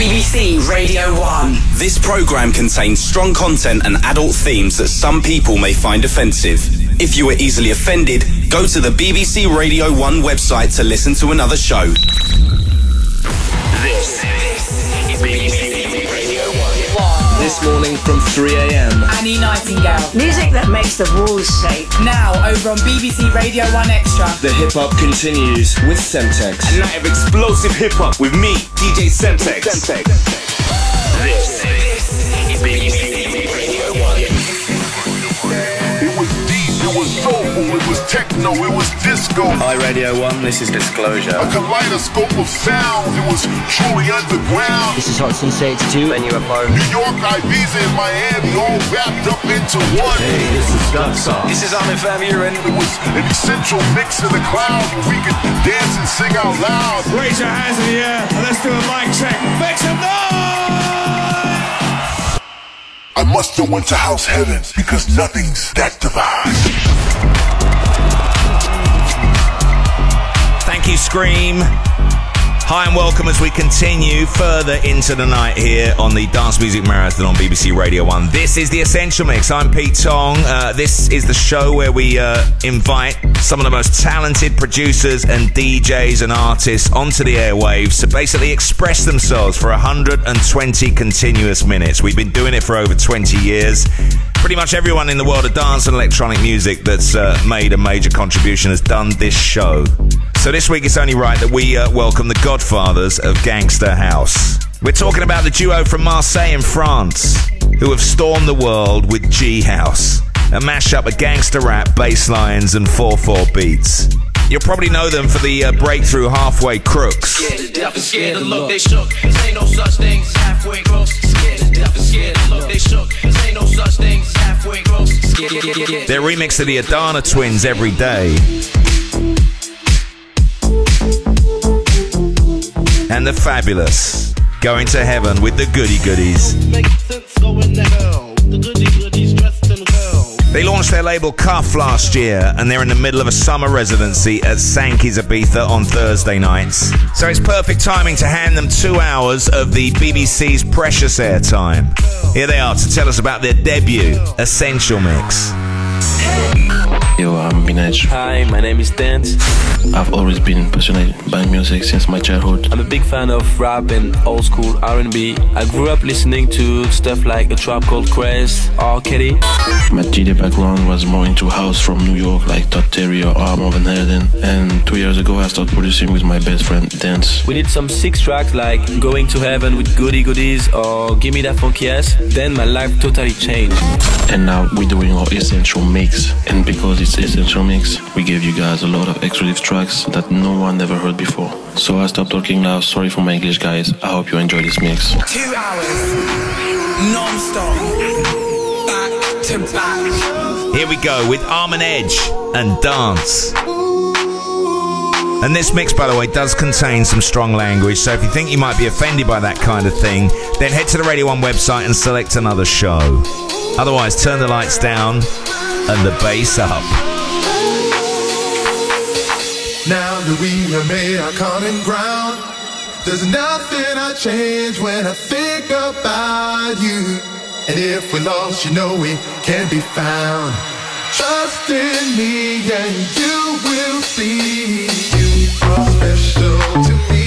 BBC Radio 1. This programme contains strong content and adult themes that some people may find offensive. If you are easily offended, go to the BBC Radio 1 website to listen to another show. This is BBC Radio 1. This morning from 3 a.m. Annie Nightingale. Music that makes the walls shake. Now over on BBC Radio 1 Extra. The hip hop continues with Semtex. A night of explosive hip hop with me, DJ Semtex. Semtex. This is BBC it was techno, it was disco. Hi Radio 1, this is Disclosure. A kaleidoscope of sound, it was truly underground. This is Hot Since 82 and UFO. New York, Ibiza, and Miami all wrapped up into one. Hey, this is Gunsong. This is Armin van Buuren. It was an essential mix of the clouds where we could dance and sing out loud. Raise your hands in the air and let's do a mic check. Make some noise! I must have went to house heavens because nothing's that divine. Scream. Hi and welcome as we continue further into the night here on the Dance Music Marathon on BBC Radio 1. This is the Essential Mix. I'm Pete Tong. Uh, this is the show where we uh, invite some of the most talented producers and DJs and artists onto the airwaves to basically express themselves for 120 continuous minutes. We've been doing it for over 20 years. Pretty much everyone in the world of dance and electronic music that's uh, made a major contribution has done this show. So this week it's only right that we uh, welcome the godfathers of Gangster House. We're talking about the duo from Marseille in France who have stormed the world with G House, a mashup of gangster rap, bass lines, and 4-4 beats. You'll probably know them for the uh, breakthrough Halfway Crooks. Scared to death and scared to look, they shook. Ain't no such thing halfway gross. Scared to death and scared to look, they shook. Ain't no such thing halfway gross. Scared, scared, scared. Their remix of the Adana Twins every day. And the fabulous going to heaven with the goody goodies. They launched their label Cuff last year, and they're in the middle of a summer residency at Sankey's Ibiza on Thursday nights. So it's perfect timing to hand them two hours of the BBC's precious airtime. Here they are to tell us about their debut, Essential Mix. Yo, I'm Binaj. Hi, my name is Dance. I've always been passionate by music since my childhood. I'm a big fan of rap and old school R&B. I grew up listening to stuff like A Tribe Called Quest, R. Kelly. My DJ background was more into house from New York, like Todd Terry or Armand Van Helden. And two years ago, I started producing with my best friend, Dance. We did some six tracks like Going to Heaven with Goody Goodies or Gimme That Funky Ass. Then my life totally changed. And now we're doing our essential mix. And because it's essential mix, we gave you guys a lot of exclusive tracks that no one ever heard before. So I stopped talking now. Sorry for my English, guys. I hope you enjoy this mix. Two hours, non-stop, back to back. Here we go with Amine Edge and Dance. And this mix, by the way, does contain some strong language, so if you think you might be offended by that kind of thing, then head to the Radio 1 website and select another show. Otherwise, turn the lights down and the bass up. Now that we have made our common ground, there's nothing I change when I think about you. And if we're lost, you know we can be found. Trust in me and you will see. You are special to me,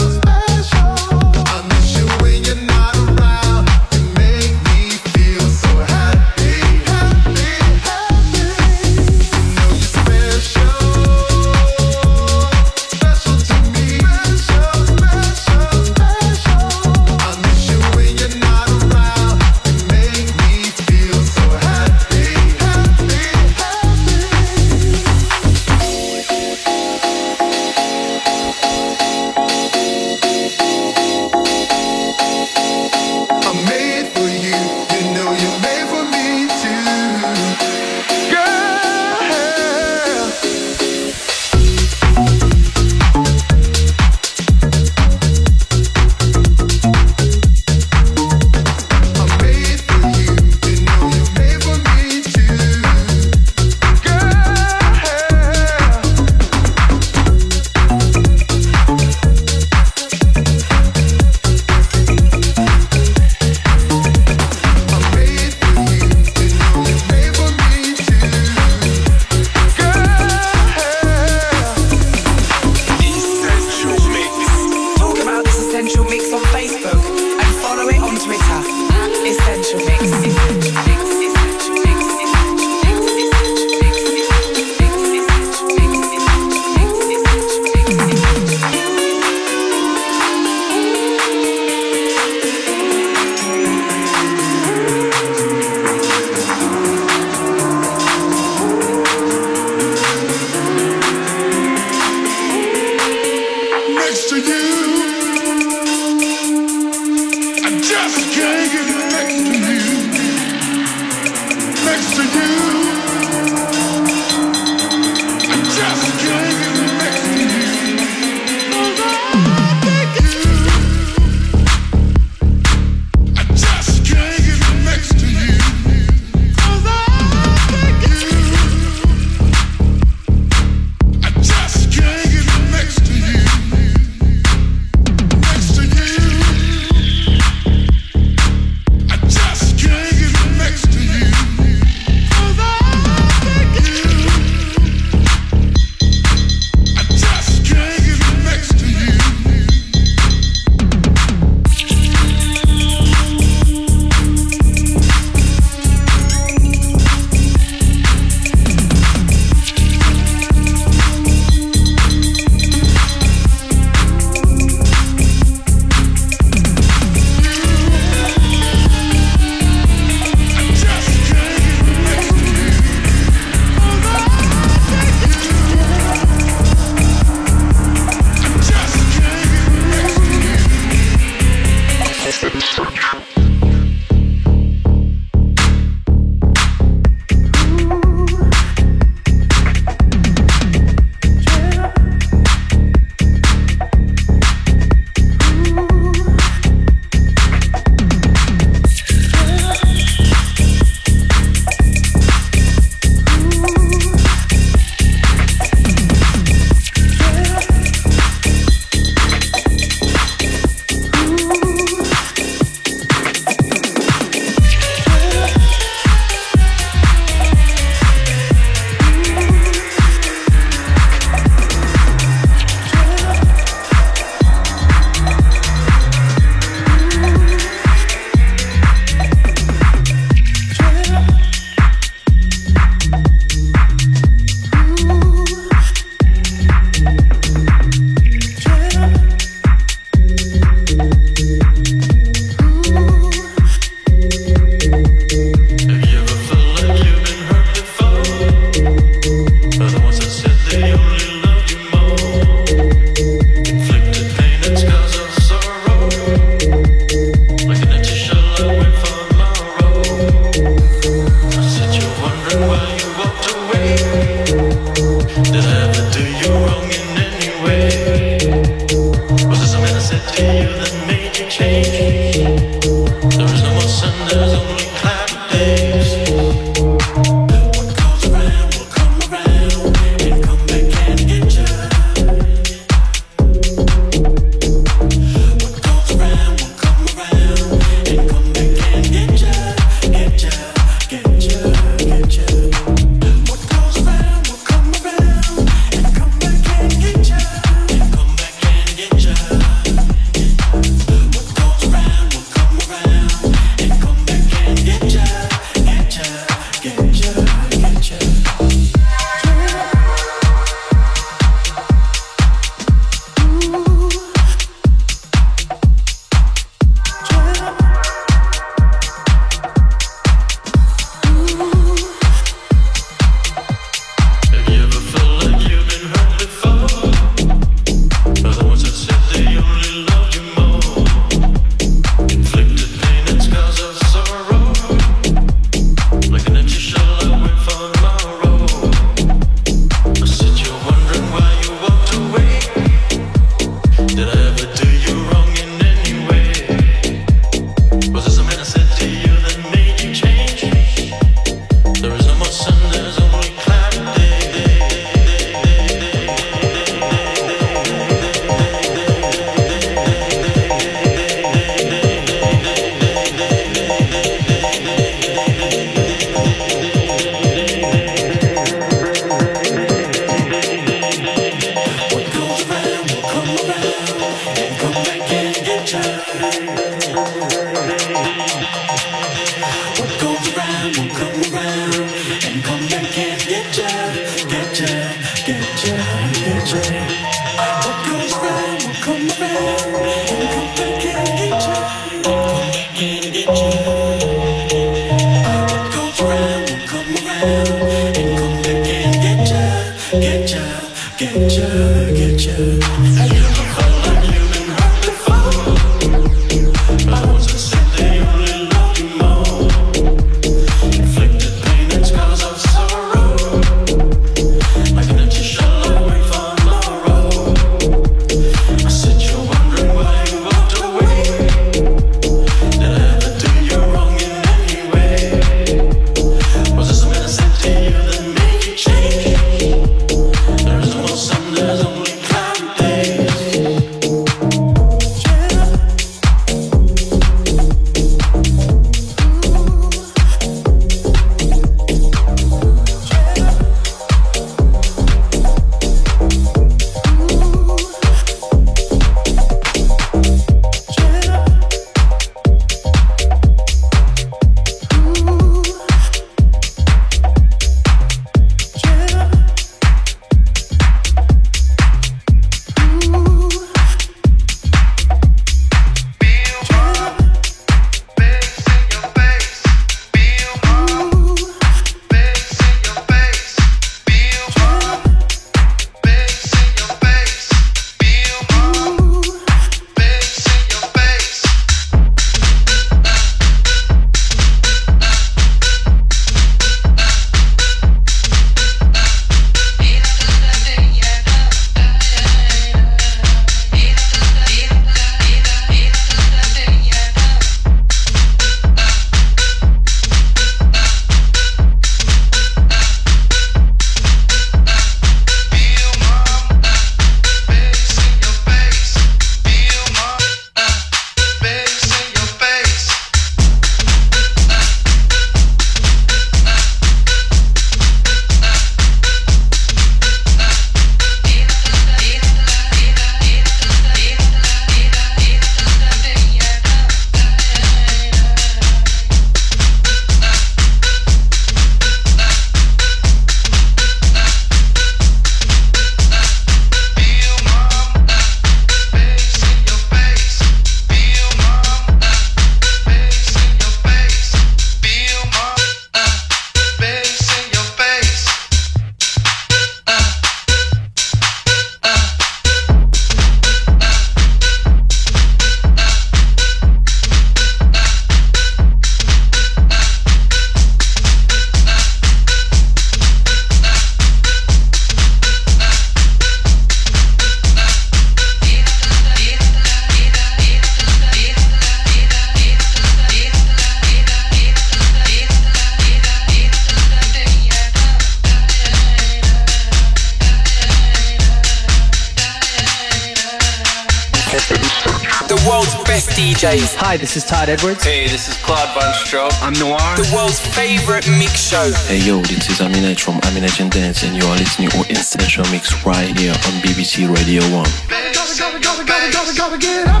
Hi, this is Todd Edwards. Hey, this is Claude VonStroke. I'm Noir. The world's favorite mix show. Hey, yo, this is Amine Edge from Amine Edge and Dance, and you are listening to Essential Mix right here on BBC Radio 1. Gotta, gotta, gotta, gotta, gotta, gotta get up.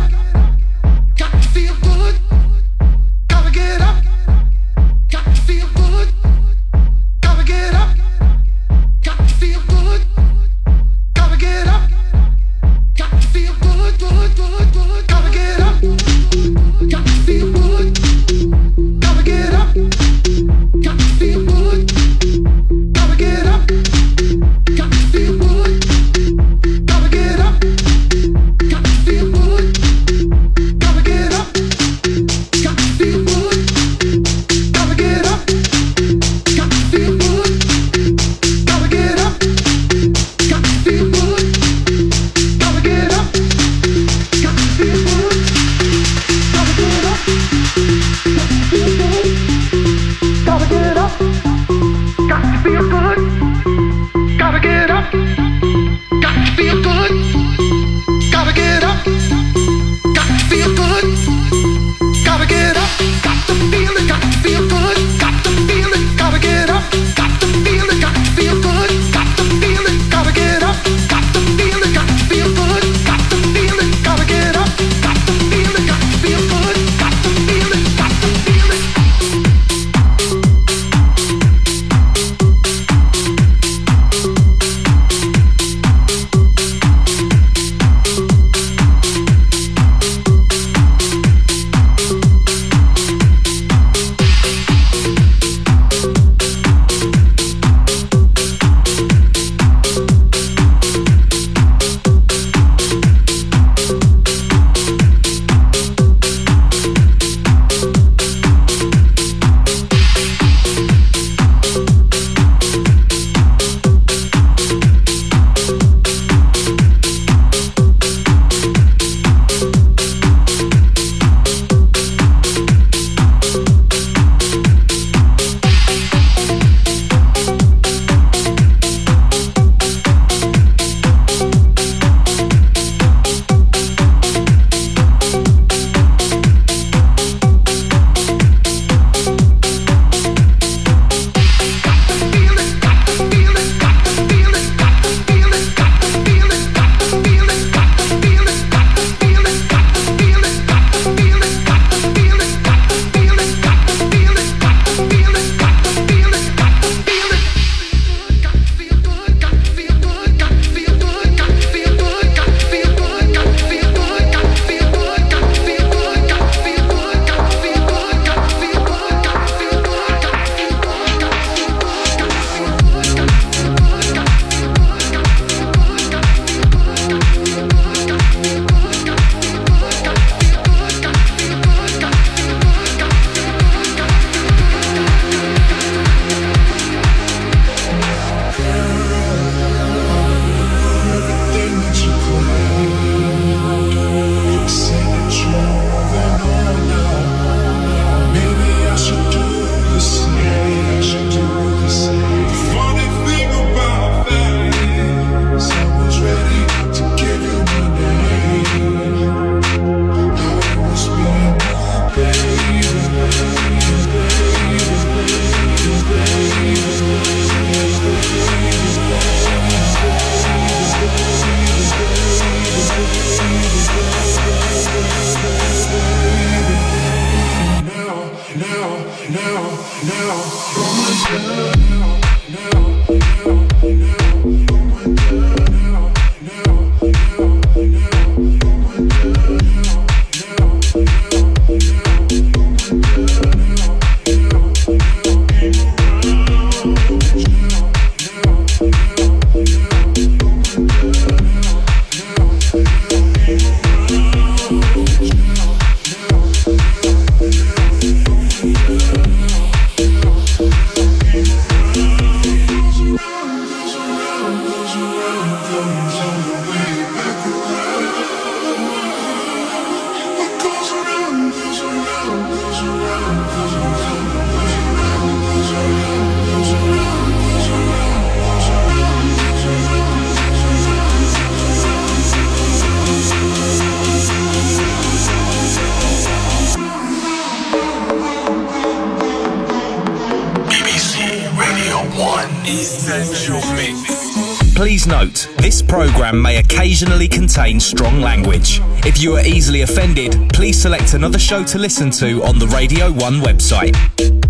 If you are easily offended, please select another show to listen to on the Radio 1 website.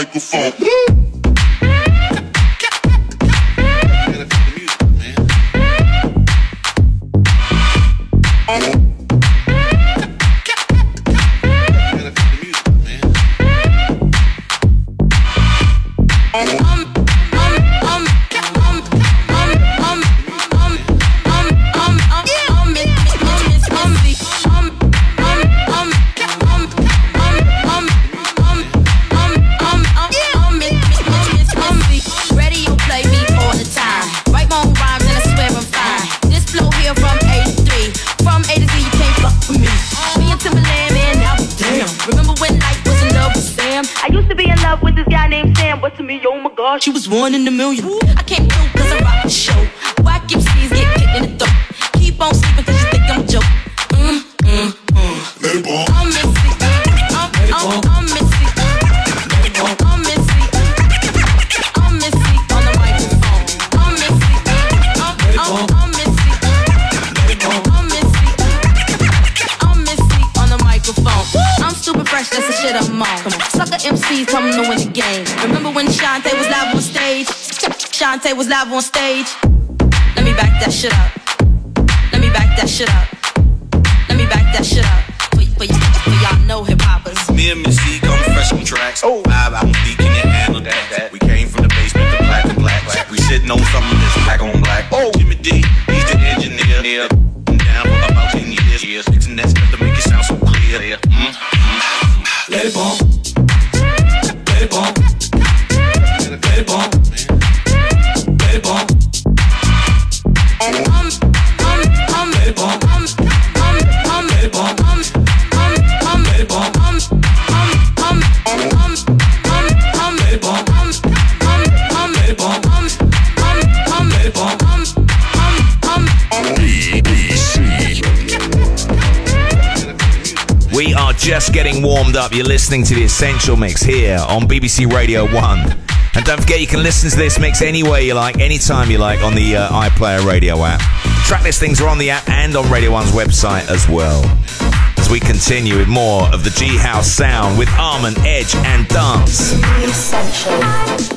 microphone. listening to The Essential Mix here on BBC Radio 1. And don't forget, you can listen to this mix anywhere you like, anytime you like, on the uh, iPlayer radio app. Track listings are on the app and on Radio 1's website as well. As we continue with more of the G House sound with Amine, Edge, and Dance. Essential.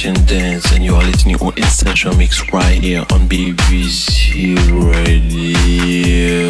Christian Dance and you are listening to Essential Mix right here on BBC Radio.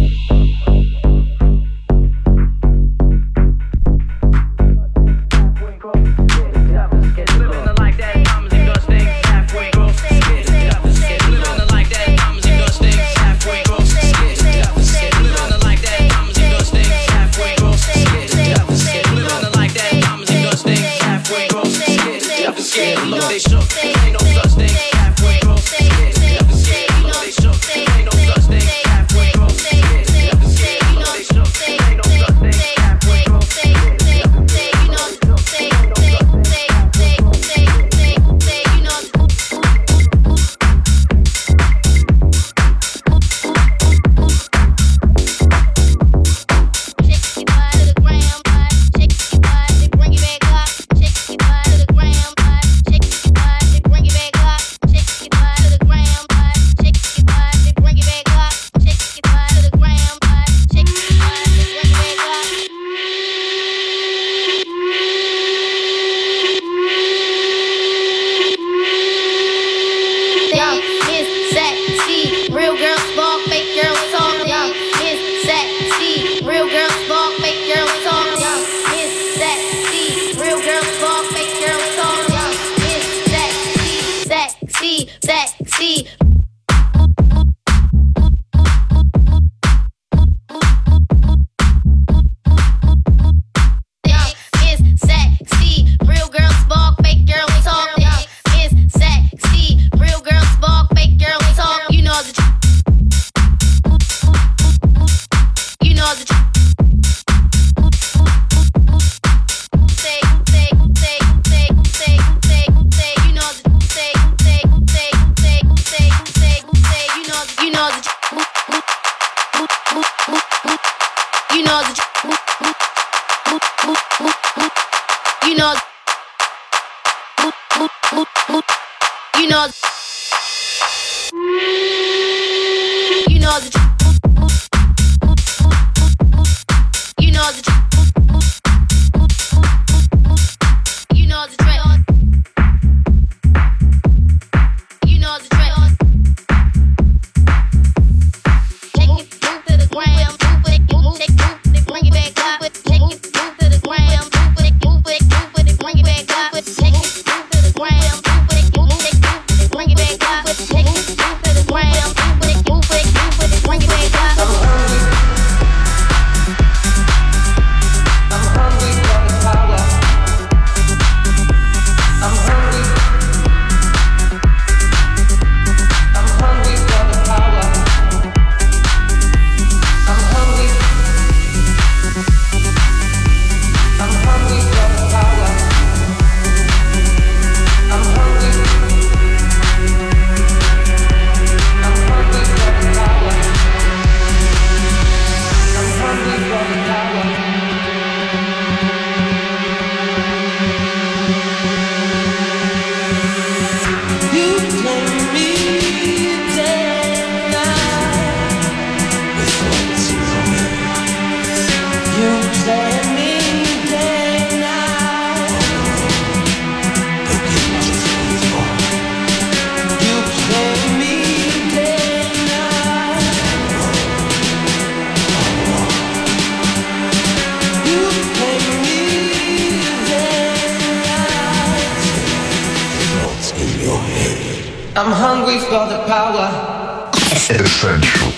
Essential.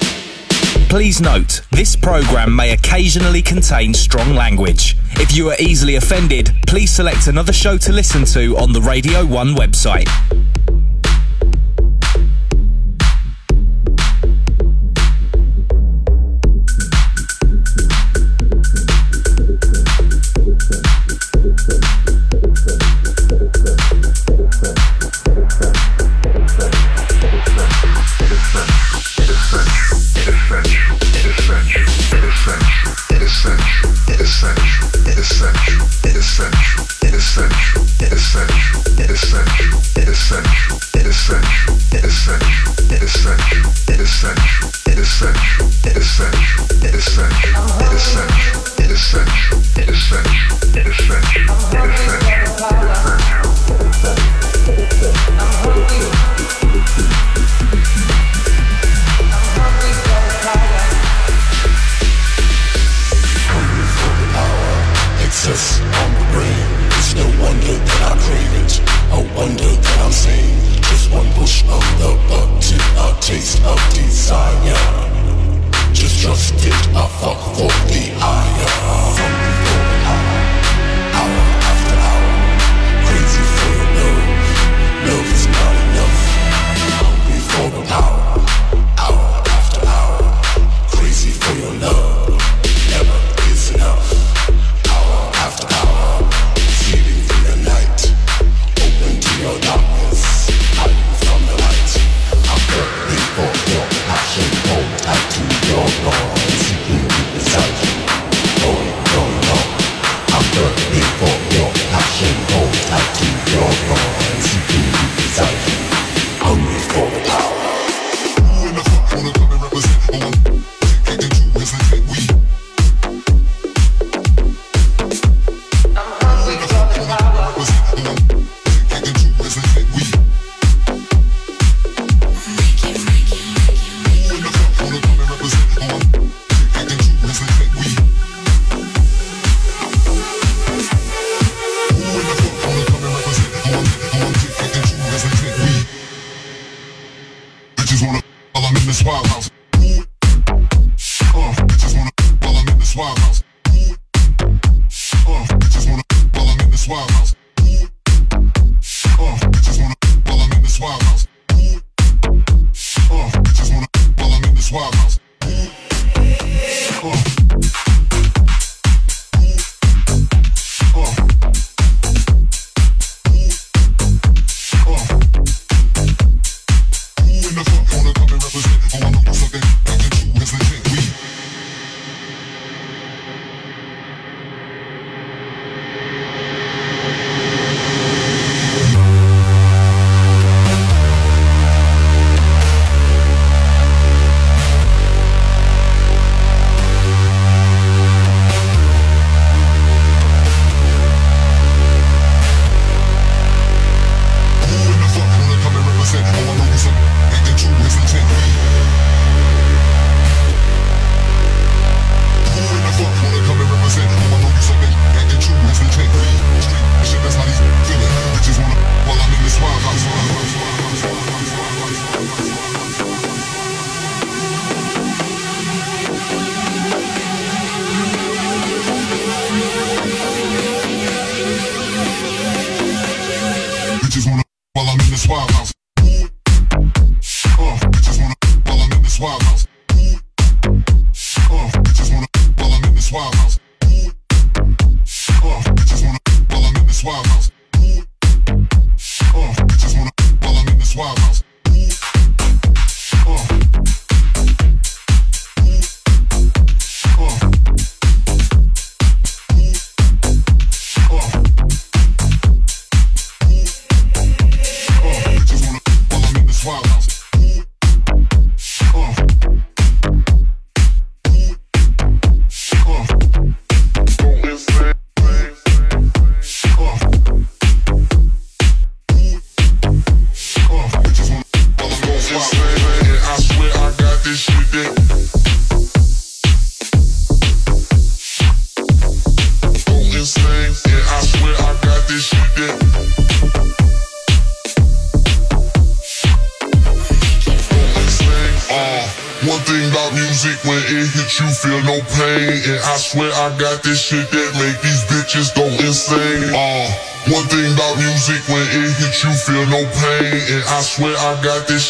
Please note, this program may occasionally contain strong language. If you are easily offended, please select another show to listen to on the Radio 1 website.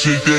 shake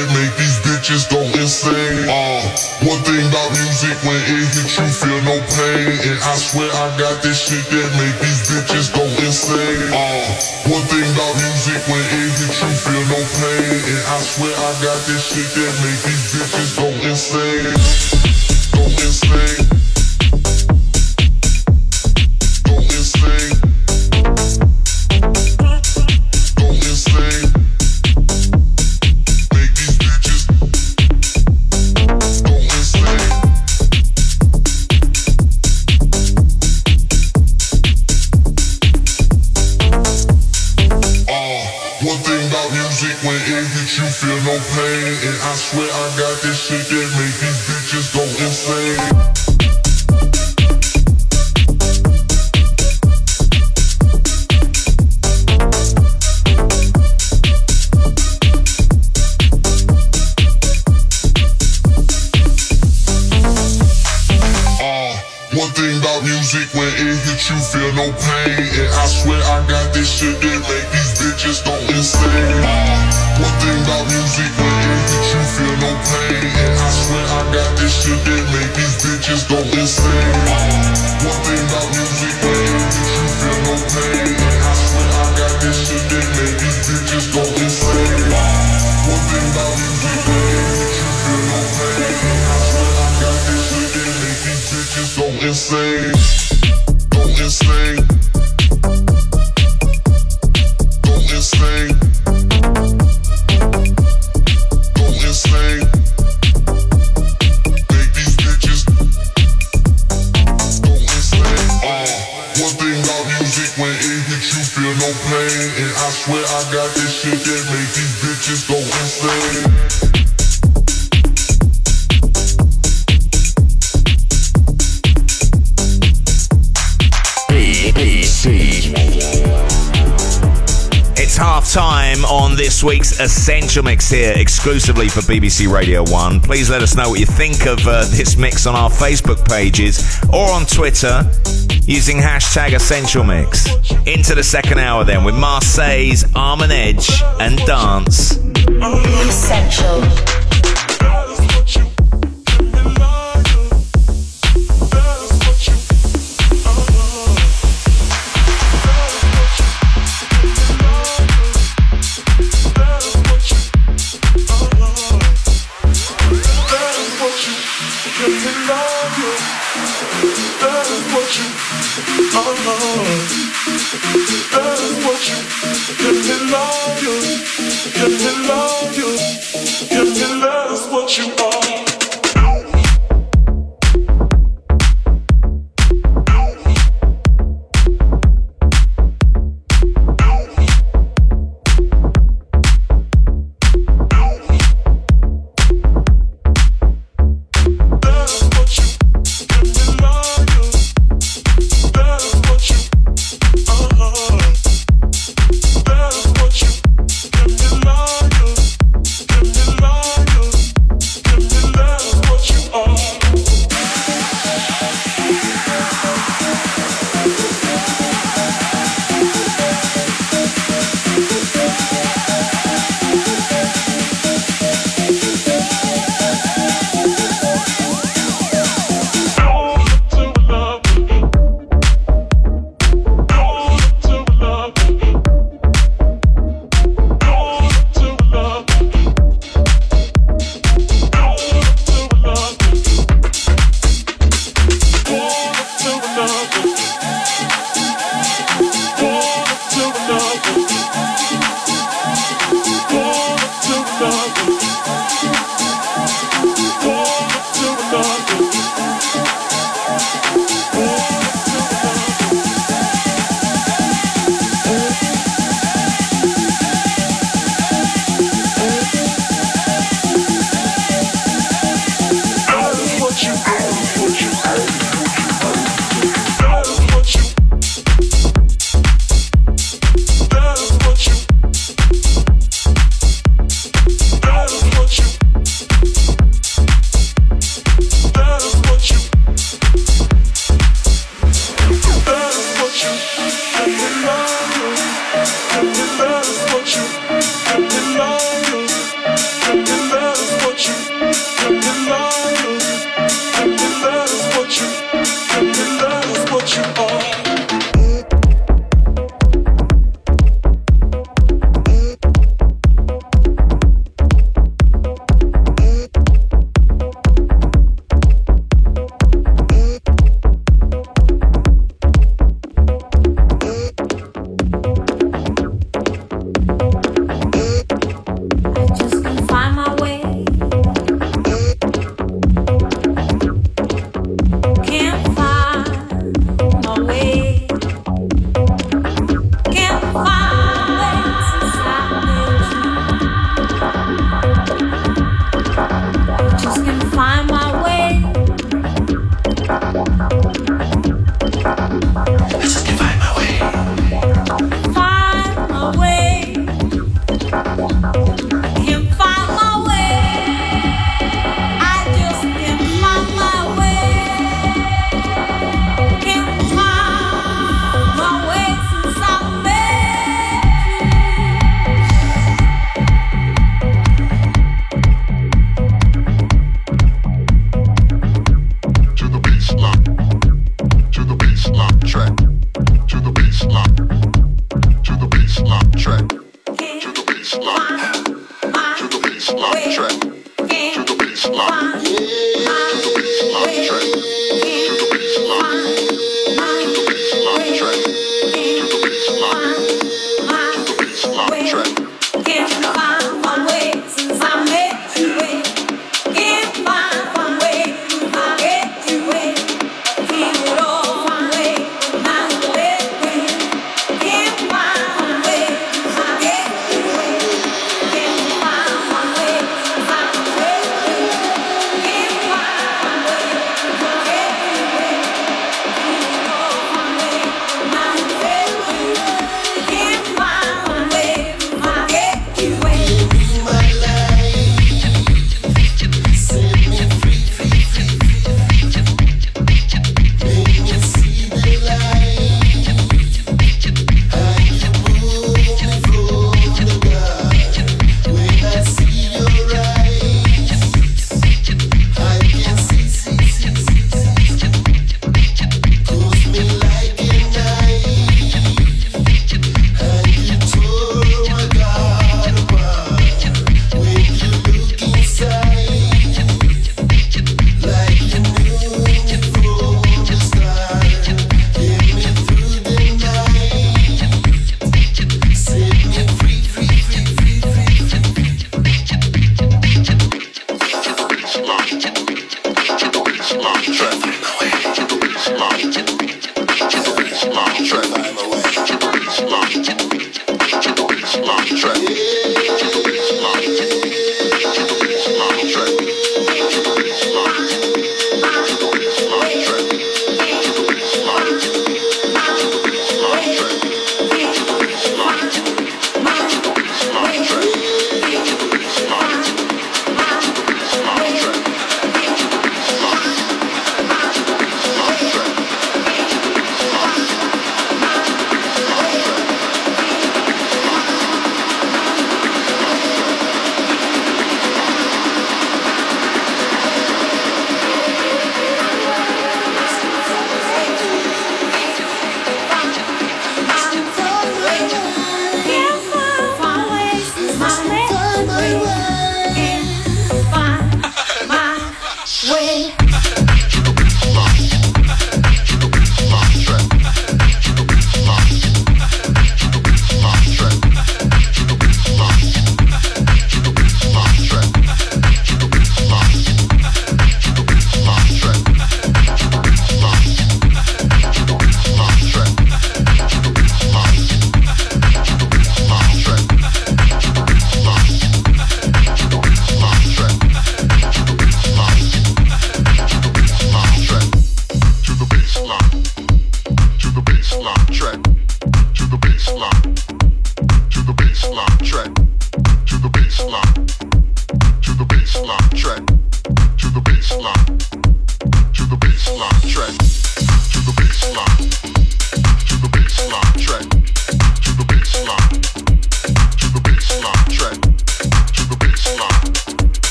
week's Essential Mix here, exclusively for BBC Radio 1. Please let us know what you think of uh, this mix on our Facebook pages or on Twitter using hashtag Essential Mix. Into the second hour then with Marseille's Amine Edge and Dance. Essential.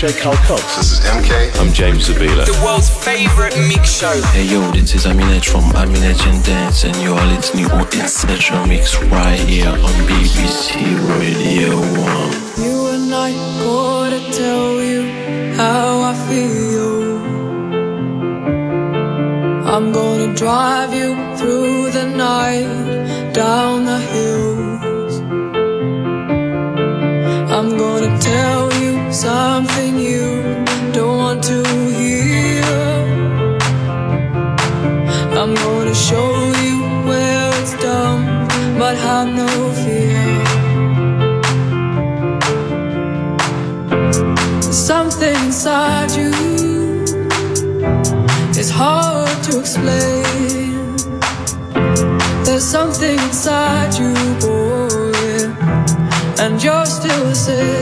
DJ Carl Cox. This is MK. I'm James Zabiela. The world's favorite mix show. Hey yo, this is Amine from Amine and Dance, and you are listening to Essential Mix right here on BBC Radio 1. You and I gotta tell you how I feel. I'm gonna drive you through the night down explain. There's something inside you, boy, and you're still the same.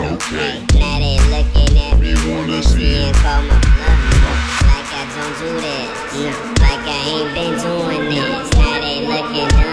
Now they looking at me, wanna see my. Like I don't do this. Like I ain't been doing this. Now they looking up.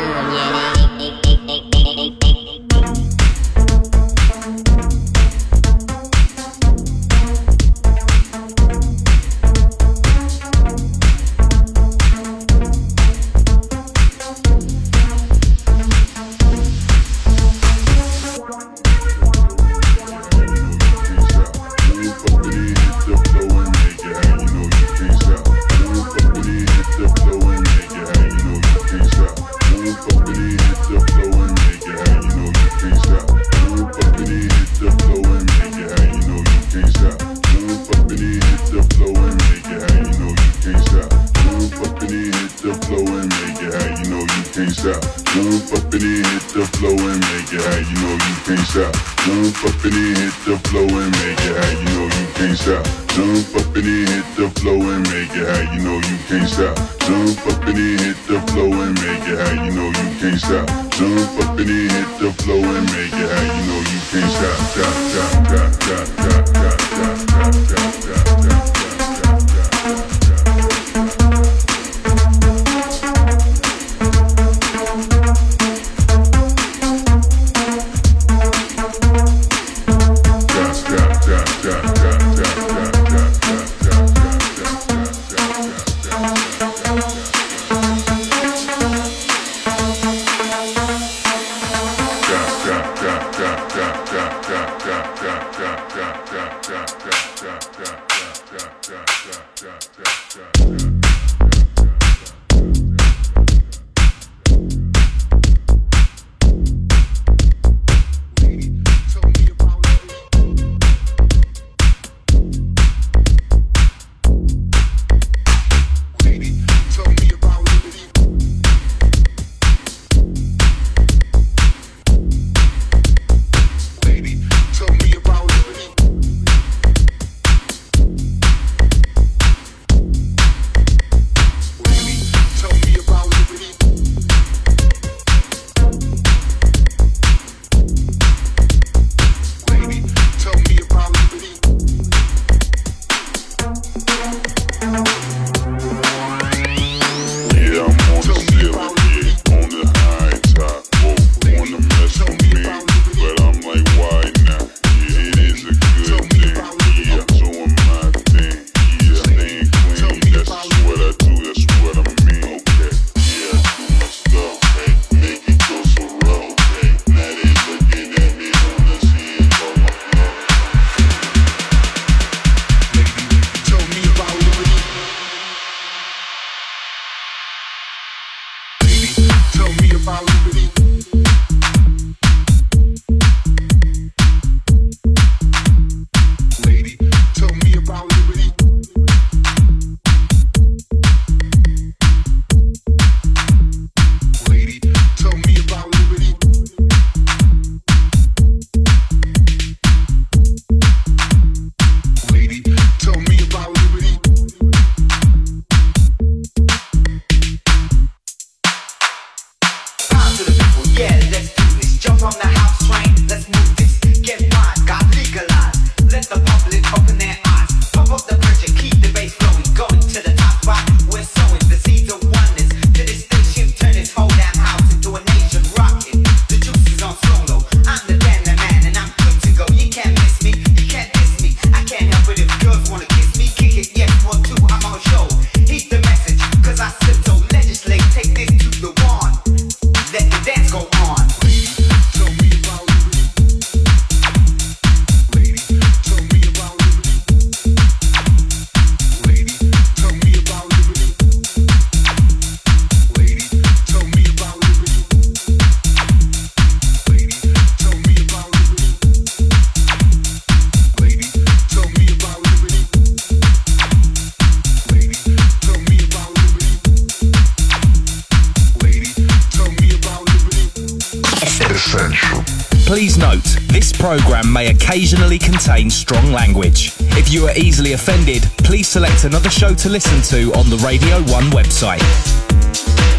language. If you are easily offended, please select another show to listen to on the Radio 1 website.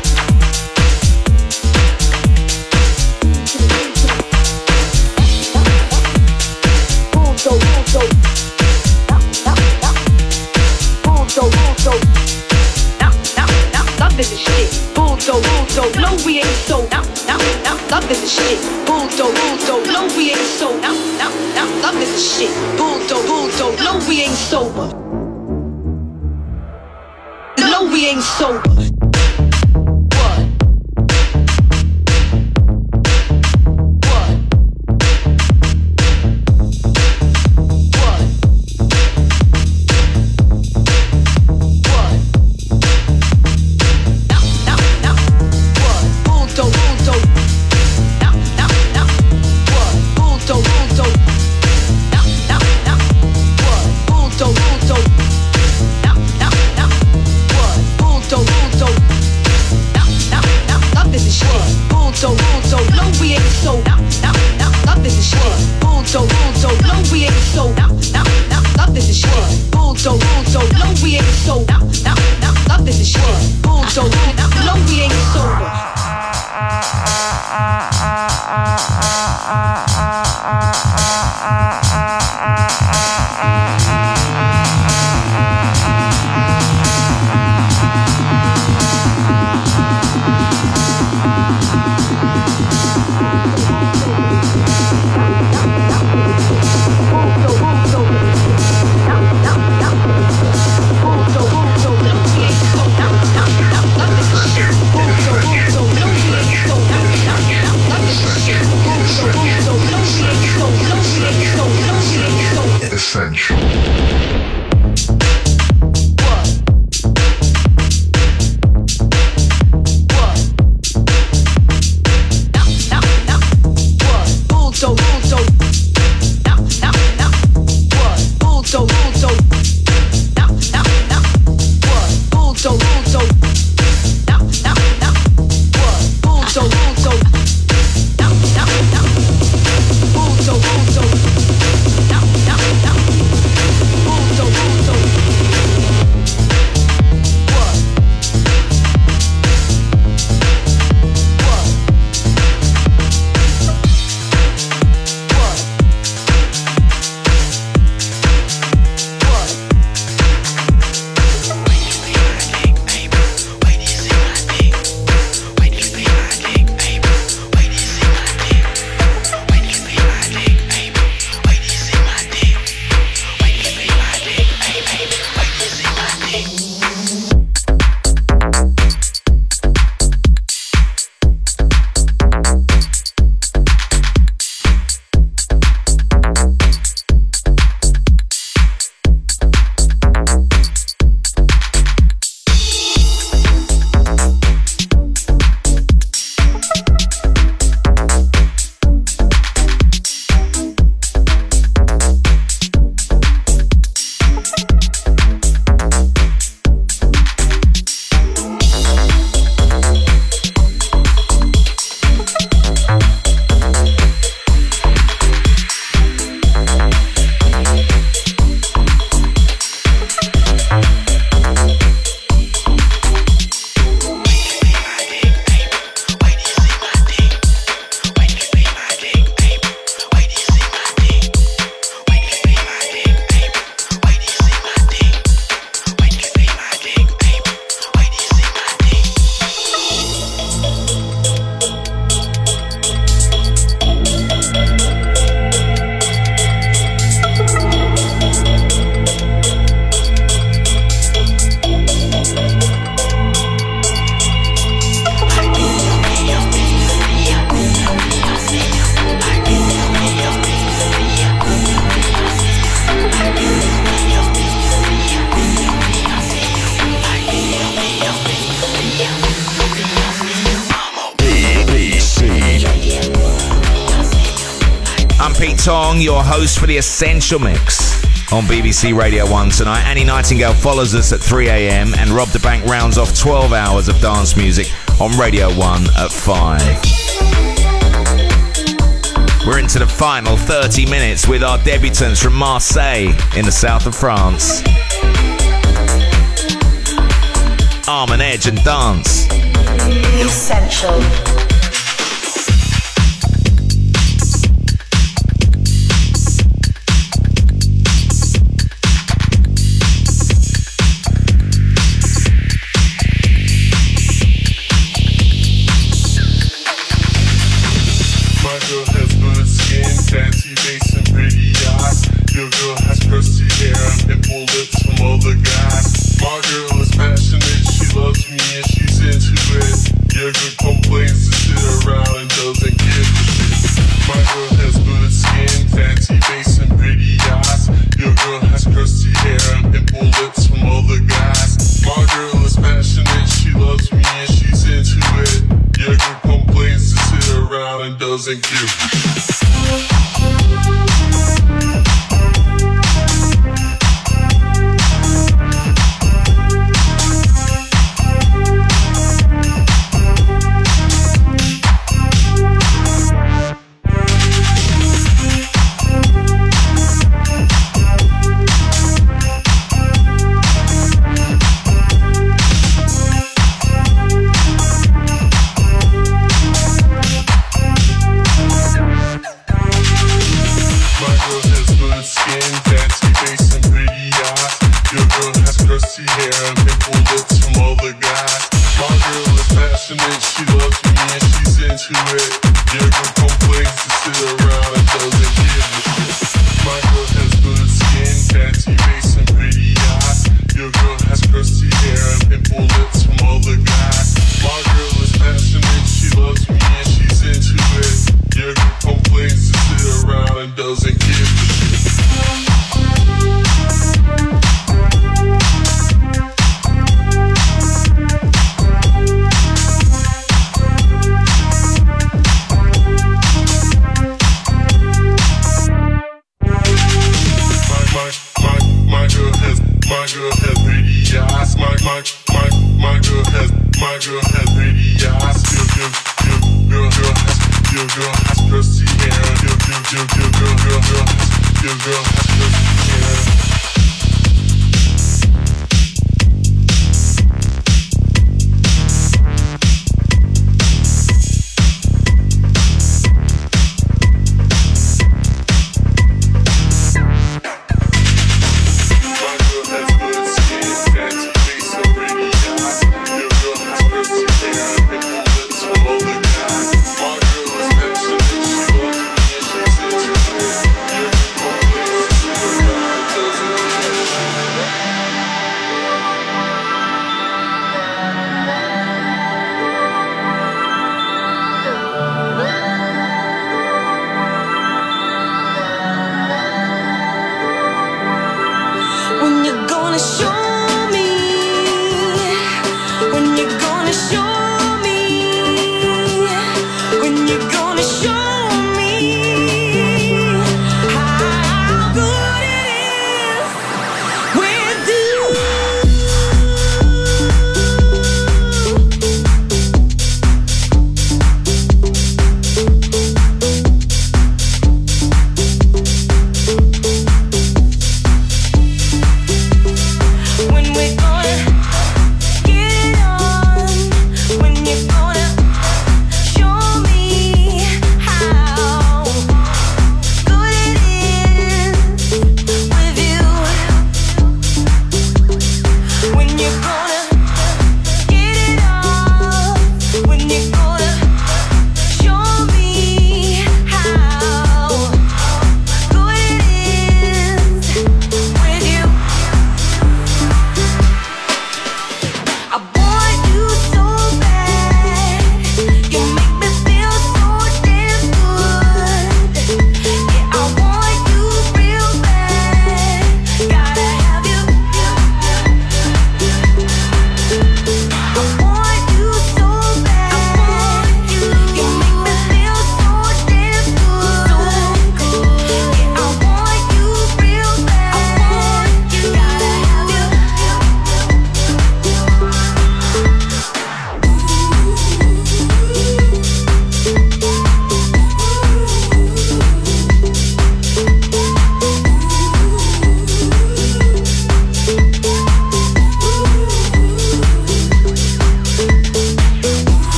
Special Mix on BBC Radio 1 tonight. Annie Nightingale follows us at 3 a.m. and Rob da Bank rounds off 12 hours of dance music on Radio 1 at 5. We're into the final 30 minutes with our debutants from Marseille in the south of France. Amine Edge and Dance. Essential. skin, fancy face and pretty eyes. Your girl has glossy hair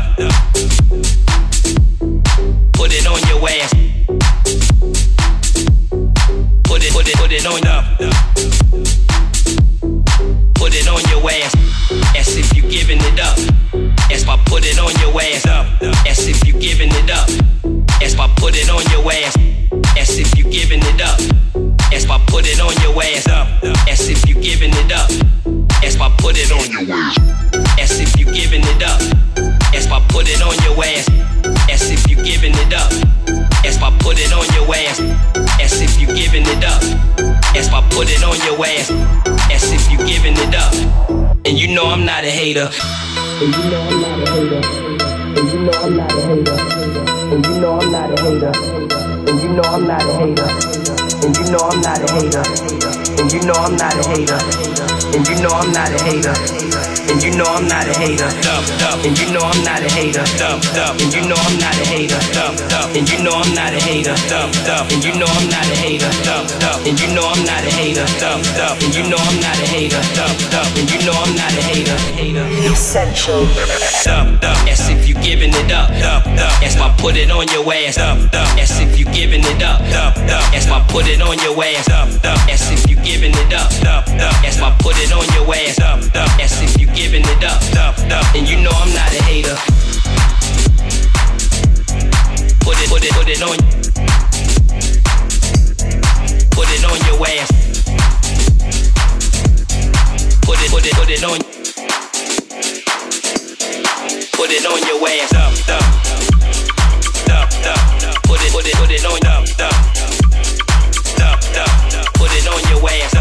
up. I'm not a hater. And you know I'm not a hater. And you know I'm not a hater. And you know I'm not a hater. And you know I'm not a hater. And you know I'm not a hater. And you know I'm not a hater. And you know I'm not a hater. Essential. As giving it up. That's why put it on your ass. That's if you giving it up. That's why put it on your ass. That's if you giving it up. That's why put it on your ass. That's if you giving it up. And you know I'm not a hater. Put it, put it, put it on. Put it on your ass. Put it, put it, put it on put it on your ass. Dump, dump, dump, dump. Put it, put it, put it on. Dump, dump, dump, dump. Put it on your ass.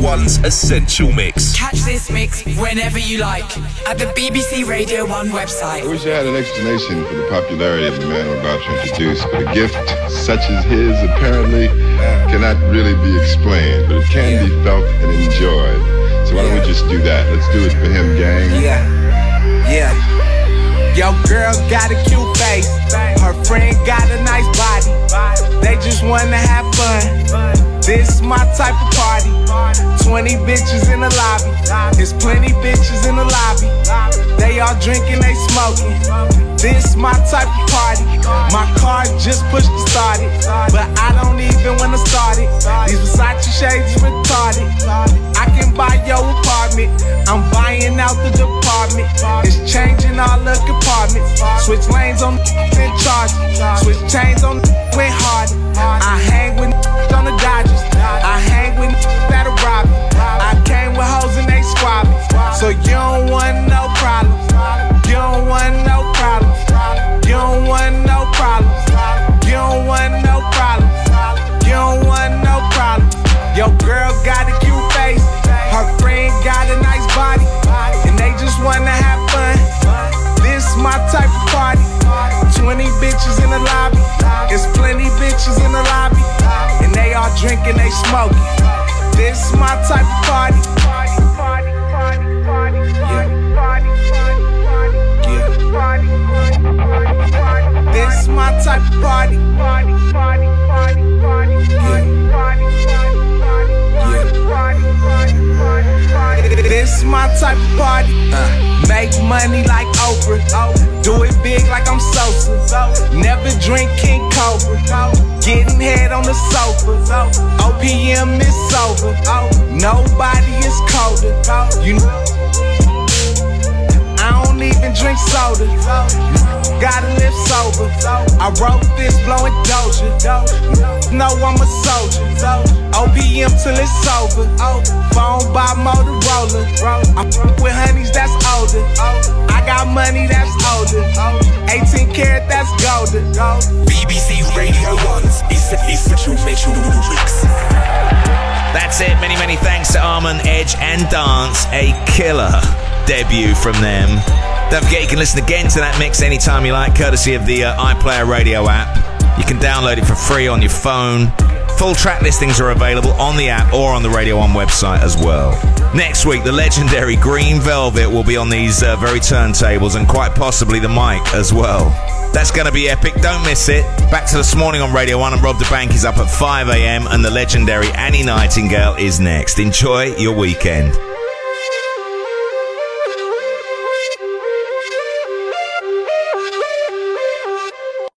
BBC Radio 1's Essential Mix. Catch this mix whenever you like at the BBC Radio 1 website. I website. wish I had an explanation for the popularity of the man I'm about to introduce, but a gift such as his apparently cannot really be explained, but it can be felt and enjoyed. So why don't we just do that? Let's do it for him, gang. Yeah, yeah. Yo, girl got a cute face. Friend got a nice body. They just wanna have fun. This is my type of party. 20 bitches in the lobby. There's plenty bitches in the lobby. They all drinking, they smoking. This my type of party. My car just pushed to start it. But I don't even wanna start it. These Versace shades retarded. I can buy your apartment. I'm buying out the department. It's changing all the compartments. Switch lanes on and charge. Switch chains on went hard. I hang with on the Dodgers. I hang with that'll rob me. I came with hoes and they squabbing. So you don't want no problems. You don't want no problems. You don't want no problems. You don't want no problems. You don't want no problems. Your girl got a cute face. Her friend got a nice body. And they just wanna have fun. This my type of party. 20 bitches in the lobby. There's plenty bitches in the lobby. And they all drinking, they smoking. This my type of party. This my type of party. Yeah. This my type of party. Uh, Make money like Oprah. Do it big like I'm Sosa. Never drink King Cobra. Getting head on the sofa. OPM is over. Nobody is colder. You know. I don't even drink soda. Gotta live sober. I wrote this blowing Doja. No, I'm a soldier. OPM till it's over. Phone by Motorola. I fuck with honeys that's older. I got money that's older. 18 karat that's golden. BBC Radio 1's Essential Mix. That's it. Many, many thanks to Amine, Edge, and Dance. A killer debut from them. Don't forget you can listen again to that mix anytime you like, courtesy of the uh, iPlayer Radio app. You can download it for free on your phone. Full track listings are available on the app or on the Radio 1 website as well. Next week, the legendary Green Velvet will be on these uh, very turntables and quite possibly the mic as well. That's going to be epic. Don't miss it. Back to this morning on Radio 1 and Rob da Bank is up at 5 a.m. and the legendary Annie Nightingale is next. Enjoy your weekend.